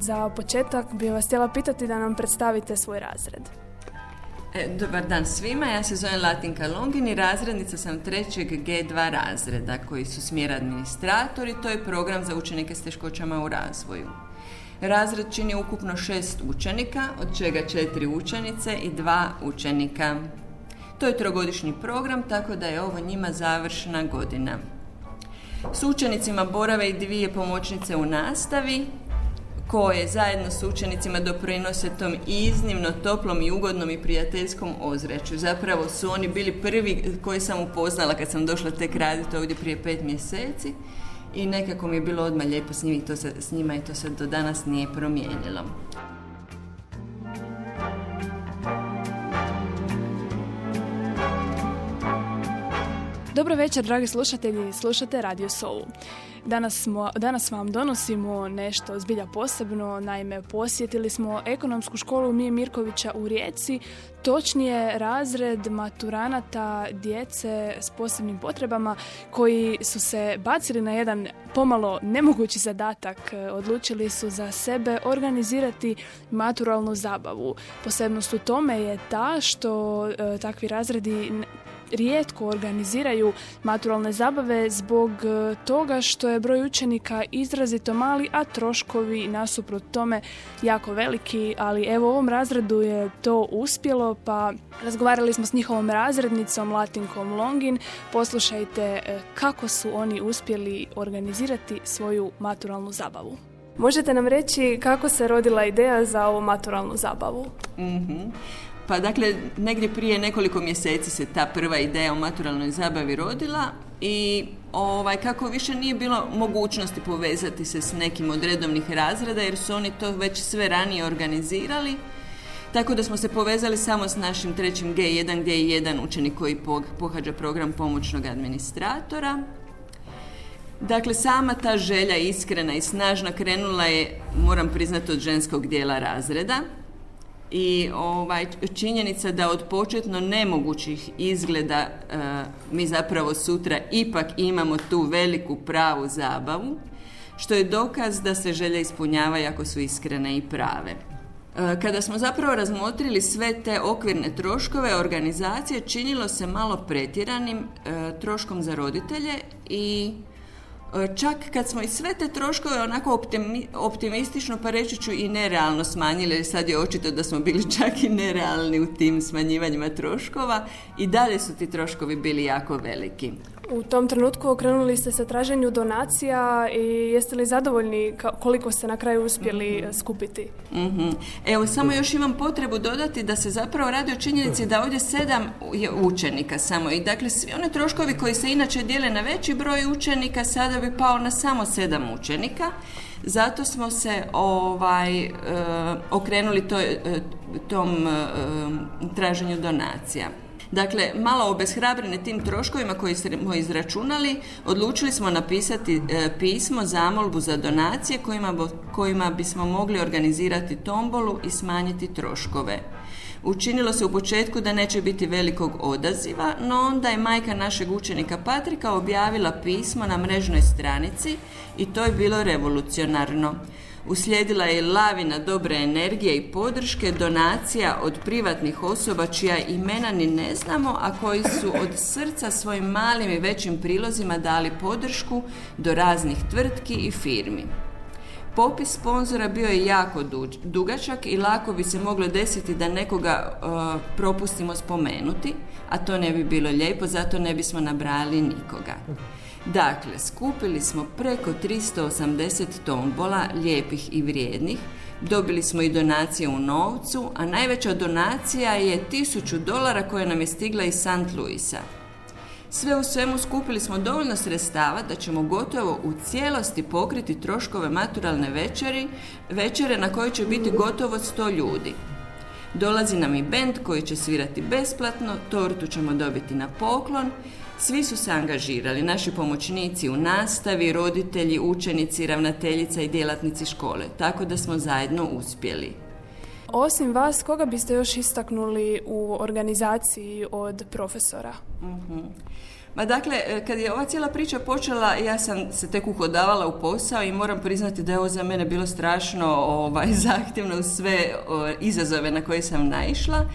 Za početak bih vas htjela pitati da nam predstavite svoj razred. E, dobar dan svima, ja se zovem Latinka Longin i razrednica sam trećeg G2 razreda koji su smjer administratori, to je program za učenike s teškoćama u razvoju. Razred čini ukupno šest učenika, od čega četiri učenice i dva učenika. To je trogodišnji program, tako da je ovo njima završna godina. S učenicima borave i dvije pomoćnice u nastavi, koje zajedno s učenicima doprinose tom iznimno toplom i ugodnom i prijateljskom ozračju. Zapravo su oni bili prvi koji sam upoznala kad sam došla tek raditi ovdje prije pet mjeseci i nekako mi je bilo odmah lijepo s, njima, to se, s njima i to se do danas nije promijenilo. Dobro večer, dragi slušatelji, slušate Radio Soul. Danas, smo, danas vam donosimo nešto zbilja posebno, naime posjetili smo ekonomsku školu Mije Mirkovića u Rijeci, točnije razred maturanata djece s posebnim potrebama koji su se bacili na jedan pomalo nemogući zadatak. Odlučili su za sebe organizirati maturalnu zabavu. Posebnost u tome je ta što e, takvi razredi rijetko organiziraju maturalne zabave zbog e, toga što je broj učenika izrazito mali, a troškovi nasuprot tome jako veliki, ali evo u ovom razredu je to uspjelo, pa razgovarali smo s njihovom razrednicom Latinkom Longin. Poslušajte e, kako su oni uspjeli organizirati svoju maturalnu zabavu. Možete nam reći kako se rodila ideja za ovu maturalnu zabavu? mm pa dakle, negdje prije nekoliko mjeseci se ta prva ideja o maturalnoj zabavi rodila i ovaj, kako više nije bilo mogućnosti povezati se s nekim od redovnih razreda jer su oni to već sve ranije organizirali. Tako da smo se povezali samo s našim trećim G1 gdje je jedan učenik koji pohađa program pomoćnog administratora. Dakle, sama ta želja iskrena i snažna krenula je, moram priznati, od ženskog dijela razreda i ovaj, činjenica da od početno nemogućih izgleda e, mi zapravo sutra ipak imamo tu veliku pravu zabavu, što je dokaz da se želje ispunjavaju ako su iskrene i prave. E, kada smo zapravo razmotrili sve te okvirne troškove organizacije, činilo se malo pretjeranim e, troškom za roditelje i čak kad smo i sve te troškove onako optimistično pa reći ću i nerealno smanjili, jer sad je očito da smo bili čak i nerealni u tim smanjivanjima troškova i dalje su ti troškovi bili jako veliki. U tom trenutku okrenuli ste se traženju donacija i jeste li zadovoljni koliko ste na kraju uspjeli mhm. skupiti? mm Evo, samo još imam potrebu dodati da se zapravo radi o činjenici da ovdje sedam je učenika samo i dakle svi one troškovi koji se inače dijele na veći broj učenika sada bi pao na samo sedam učenika. Zato smo se ovaj e, okrenuli to, e, tom traženju donacija. Dakle, malo obeshrabrene tim troškovima koji smo izračunali, odlučili smo napisati e, pismo, zamolbu za donacije kojima, kojima bismo mogli organizirati tombolu i smanjiti troškove. Učinilo se u početku da neće biti velikog odaziva, no onda je majka našeg učenika Patrika objavila pismo na mrežnoj stranici i to je bilo revolucionarno. Uslijedila je lavina dobre energije i podrške, donacija od privatnih osoba čija imena ni ne znamo, a koji su od srca svojim malim i većim prilozima dali podršku do raznih tvrtki i firmi. Popis sponzora bio je jako dugačak i lako bi se moglo desiti da nekoga uh, propustimo spomenuti, a to ne bi bilo lijepo, zato ne bismo nabrali nikoga. Dakle, skupili smo preko 380 tombola, lijepih i vrijednih, dobili smo i donacije u novcu, a najveća donacija je 1000 dolara koja nam je stigla iz St. Louisa. Sve u svemu skupili smo dovoljno sredstava da ćemo gotovo u cijelosti pokriti troškove maturalne večeri, večere na kojoj će biti gotovo 100 ljudi. Dolazi nam i bend koji će svirati besplatno, tortu ćemo dobiti na poklon svi su se angažirali, naši pomoćnici u nastavi, roditelji, učenici, ravnateljica i djelatnici škole, tako da smo zajedno uspjeli. Osim vas, koga biste još istaknuli u organizaciji od profesora? Mhm. Ma dakle, e, kad je ova cijela priča počela, ja sam se tek uhodavala u posao i moram priznati da je ovo za mene bilo strašno ovaj, zahtjevno sve izazove na koje sam naišla.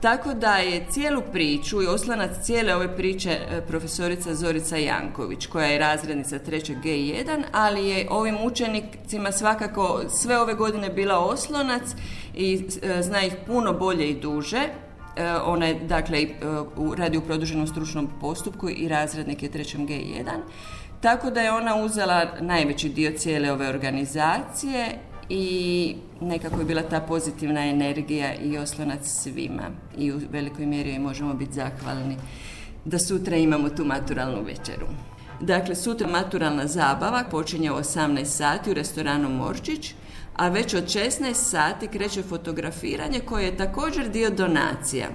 Tako da je cijelu priču i oslanac cijele ove priče e, profesorica Zorica Janković, koja je razrednica 3. G1, ali je ovim učenicima svakako sve ove godine bila oslonac i e, zna ih puno bolje i duže. E, ona je, dakle, radi u produženom stručnom postupku i razrednik je 3. G1. Tako da je ona uzela najveći dio cijele ove organizacije i nekako je bila ta pozitivna energija i oslonac svima i u velikoj mjeri možemo biti zahvalni da sutra imamo tu maturalnu večeru. Dakle, sutra maturalna zabava počinje u 18 sati u restoranu Morčić, a već od 16 sati kreće fotografiranje koje je također dio donacija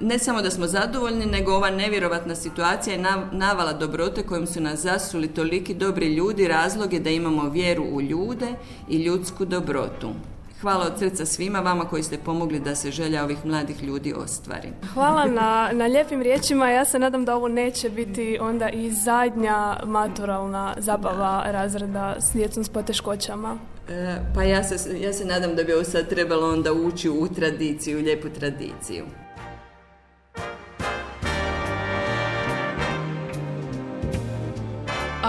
ne samo da smo zadovoljni, nego ova nevjerovatna situacija je navala dobrote kojom su nas zasuli toliki dobri ljudi, razloge da imamo vjeru u ljude i ljudsku dobrotu. Hvala od srca svima vama koji ste pomogli da se želja ovih mladih ljudi ostvari. Hvala na, na lijepim riječima. Ja se nadam da ovo neće biti onda i zadnja maturalna zabava razreda s djecom s poteškoćama. E, pa ja se, ja se nadam da bi ovo sad trebalo onda ući u tradiciju, u lijepu tradiciju.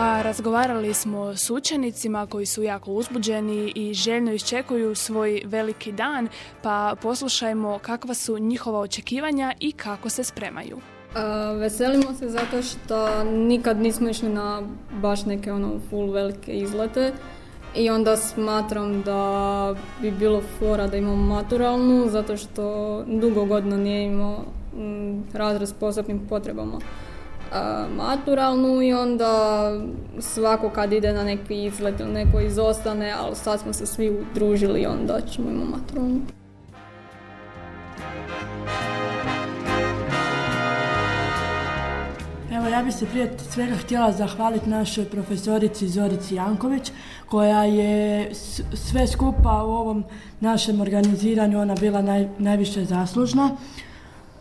Razgovarali smo s učenicima koji su jako uzbuđeni i željno iščekuju svoj veliki dan, pa poslušajmo kakva su njihova očekivanja i kako se spremaju. veselimo se zato što nikad nismo išli na baš neke ono full velike izlete i onda smatram da bi bilo fora da imamo maturalnu zato što dugo godina nije imao mm, razred s posebnim potrebama maturalnu i onda svako kad ide na neki izlet ili neko izostane, ali sad smo se svi udružili i onda ćemo imati maturalnu. Evo ja bih se prije svega htjela zahvaliti našoj profesorici Zorici Janković koja je sve skupa u ovom našem organiziranju ona bila najviše zaslužna.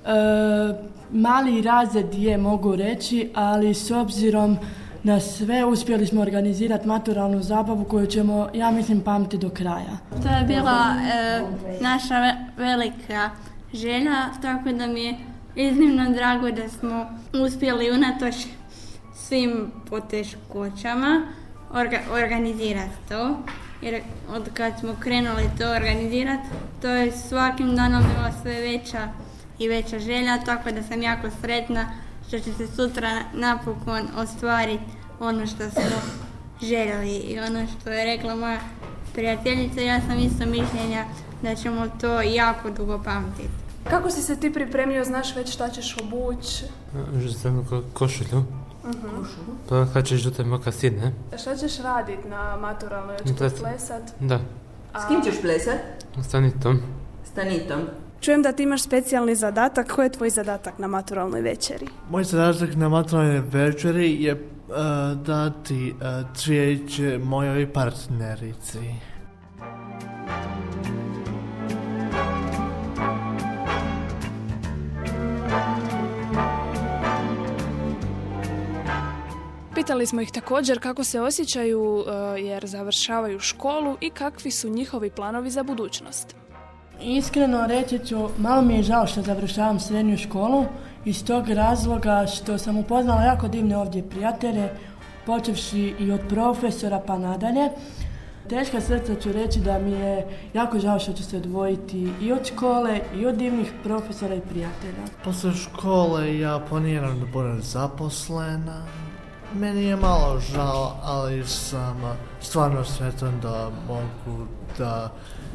E, mali razred je, mogu reći, ali s obzirom na sve uspjeli smo organizirati maturalnu zabavu koju ćemo, ja mislim, pamti do kraja. To je bila e, naša velika želja, tako da mi je iznimno drago da smo uspjeli unatoč svim poteškoćama organizirati to. Jer od kad smo krenuli to organizirati, to je svakim danom bila sve veća i veća želja, tako da sam jako sretna što će se sutra napokon ostvariti ono što smo željeli i ono što je rekla moja prijateljica, ja sam isto mišljenja da ćemo to jako dugo pamtiti. Kako si se ti pripremio, znaš već šta ćeš obući? Žutem košulju. Uh-huh. Pa kad ćeš žute mokasine. Šta ćeš raditi na maturalnoj? Hoćeš plesat? Da. S kim ćeš plesat? S Tanitom. Čujem da ti imaš specijalni zadatak. Koji je tvoj zadatak na maturalnoj večeri? Moj zadatak na maturalnoj večeri je uh, dati uh, mojoj partnerici. Pitali smo ih također kako se osjećaju jer završavaju školu i kakvi su njihovi planovi za budućnost. Iskreno reći ću, malo mi je žao što završavam srednju školu iz tog razloga što sam upoznala jako divne ovdje prijatelje, počevši i od profesora pa nadalje. Teška srca ću reći da mi je jako žao što ću se odvojiti i od škole i od divnih profesora i prijatelja. Posle škole ja planiram da budem zaposlena. Meni je malo žao, ali sam stvarno sretan da mogu da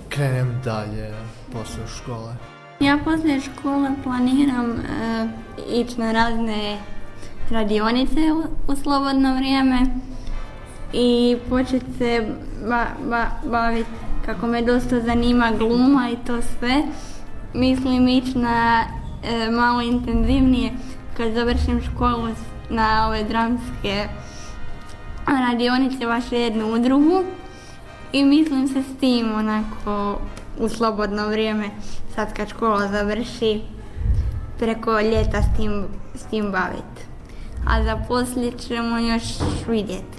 krenem dalje posle škole? Ja posle škole planiram uh, ići na razne radionice u, slobodno vrijeme i početi se baviti kako me dosta zanima gluma i to sve. Mislim ići na uh, malo intenzivnije kad završim školu na ove dramske radionice vaše jednu udrugu i mislim se s tim onako u slobodno vrijeme, sad kad škola završi, preko ljeta s tim, baviti. A za poslije ćemo još vidjeti.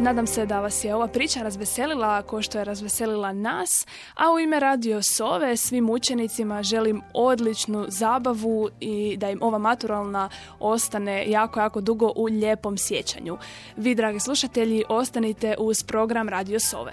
Nadam se da vas je ova priča razveselila kao što je razveselila nas, a u ime Radio Sove svim učenicima želim odličnu zabavu i da im ova maturalna ostane jako, jako dugo u lijepom sjećanju. Vi, dragi slušatelji, ostanite uz program Radio Sove.